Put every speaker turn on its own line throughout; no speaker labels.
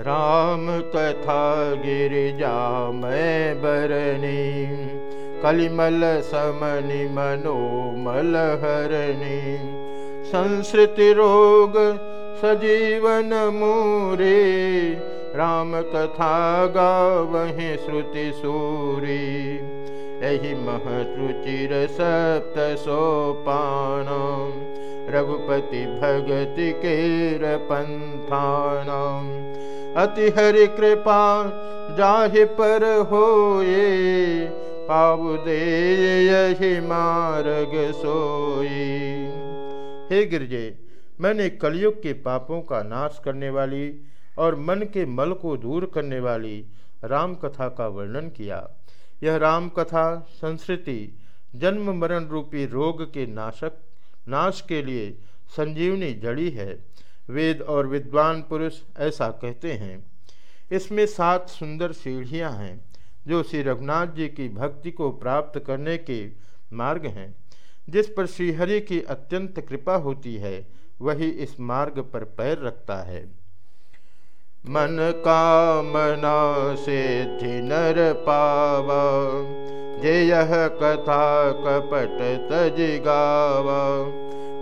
राम कथा गिरिजा मैं बरनी कलिमल समनि मनोमल हरणी। संस्कृति रोग सजीवन मूरे राम कथा गावहि श्रुति सूरी। यही महत्रुचिर सप्त सोपान रघुपति भगति केर पंथान अति हरि कृपा जाहि पर होए पाऊ दे यही मार्ग सोई हे गिरजे, मैंने कलयुग के पापों का नाश करने वाली और मन के मल को दूर करने वाली राम कथा का वर्णन किया। यह राम कथा संस्कृति, जन्म मरण रूपी रोग के नाशक, नाश के लिए संजीवनी जड़ी है। वेद और विद्वान पुरुष ऐसा कहते हैं। इसमें सात सुंदर सीढ़ियाँ हैं, जो श्री रघुनाथ जी की भक्ति को प्राप्त करने के मार्ग हैं। जिस पर श्रीहरि की अत्यंत कृपा होती है, वही इस मार्ग पर पैर रखता है। मन कामना से नर पावा, जे यह कथा कपट तज गावा।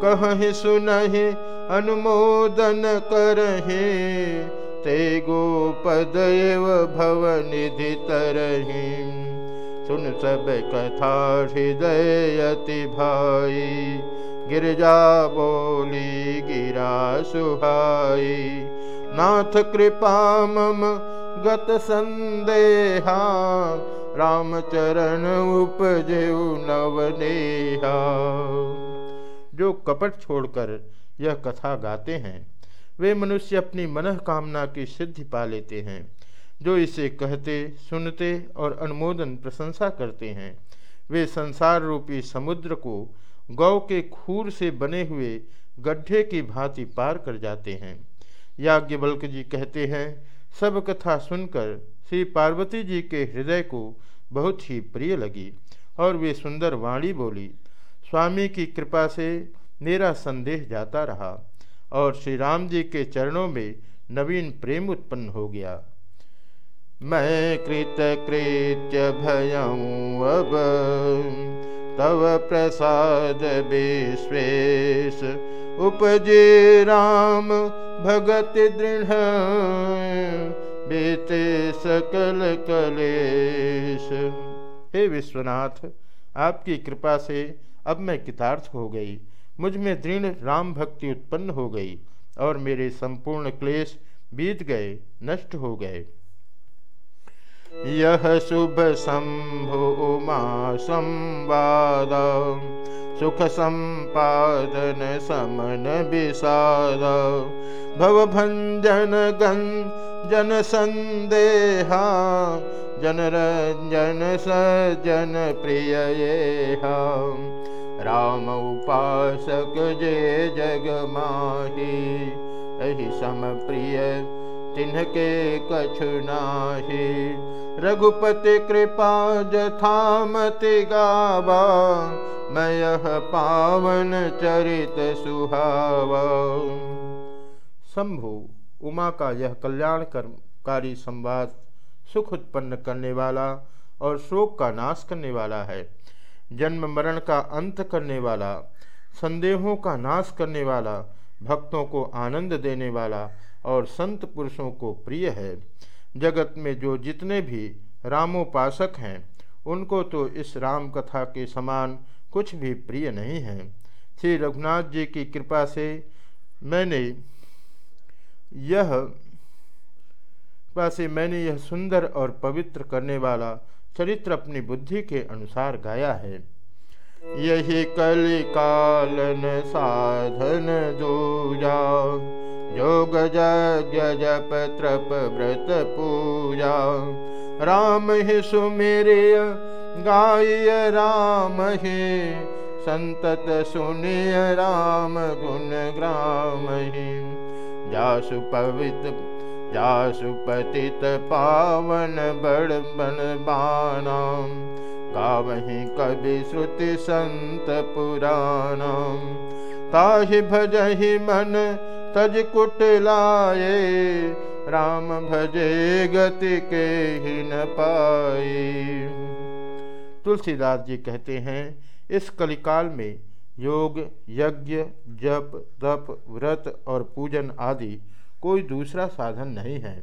कहीं सुनहि अनुमोदन करहे, ते भव निधि तरही। सुन सब कथा हृदय अति भाई, गिरजा बोली गिरा सुहाई। नाथ कृपा मम गत संदेहा, रामचरण उपजेऊ नवनेहा। जो कपट छोड़कर यह कथा गाते हैं। वे मनुष्य अपनी मनः कामना की सिद्धि पा लेते हैं, जो इसे कहते, सुनते और अनुमोदन प्रशंसा करते हैं। वे संसार रूपी समुद्र को गौ के खूर से बने हुए गड्ढे की भांति पार कर जाते हैं। याज्ञवल्क जी कहते हैं, सब कथा सुनकर श्री पार्वती जी के हृदय को बहुत ही प्रिय लगी और वे सुंदर वाणी बोली, स्वामी की कृपा से मेरा संदेह जाता रहा और श्री राम जी के चरणों में नवीन प्रेम उत्पन्न हो गया। मैं कृत कृत्य भयऊँ अब, तव प्रसाद विश्वेश। उपजे राम भगत दृढ़, बेते सकल कलेश। हे विश्वनाथ, आपकी कृपा से अब मैं कितार्थ हो गई। मुझमें दृढ़ राम भक्ति उत्पन्न हो गई और मेरे संपूर्ण क्लेश बीत गए, नष्ट हो गए। यह शुभ शंभु उमा संवाद, सुख संपादन समन विषाद। भवभंजन गं जन संदेहा जन रंजन सजन प्रिय राम उपासक जे जग माही अहि सम प्रिय तिन्ह के कछु नाही। रघुपति कृपा जथामति गावा मैं पावन चरित सुहावा। शंभु, उमा का यह कल्याणकारी संवाद सुख उत्पन्न करने वाला और शोक का नाश करने वाला है। जन्म मरण का अंत करने वाला, संदेहों का नाश करने वाला, भक्तों को आनंद देने वाला और संत पुरुषों को प्रिय है। जगत में जो जितने भी रामोपासक हैं, उनको तो इस राम कथा के समान कुछ भी प्रिय नहीं है। श्री रघुनाथ जी की कृपा से मैंने यह, कृपा से मैंने यह सुंदर और पवित्र करने वाला चरित्र अपनी बुद्धि के अनुसार गाया है। यही कलिकालन साधन दूजा। योग त्रप व्रत पूजा। राम ही सुमेरिय गाय राम ही। संतत सुनिय राम गुण ग्राम ही। जासु पवित्र जासु पतित पावन बड़ बन बाना गावही कवि श्रुति संत पुराण ताहि भजहि मन तज कुटलाए राम भजे गति के ही न पाए तुलसीदास जी कहते हैं, इस कलिकाल में योग, यज्ञ, जप, तप, व्रत और पूजन आदि कोई दूसरा साधन नहीं है।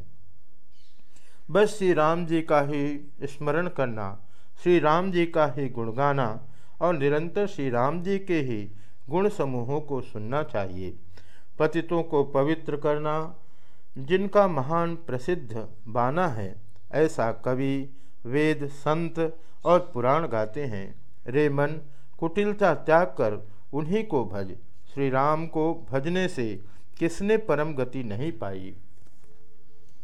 बस श्री राम जी का ही स्मरण करना श्री राम जी का ही गुण गाना और निरंतर श्री राम जी के ही गुण समूहों को सुनना चाहिए। पतितों को पवित्र करना, जिनका महान प्रसिद्ध बाना है, ऐसा कवि, वेद, संत और पुराण गाते हैं। रे मन, कुटिलता त्याग कर उन्हीं को भज। श्री राम को भजने से किसने परम गति नहीं पाई?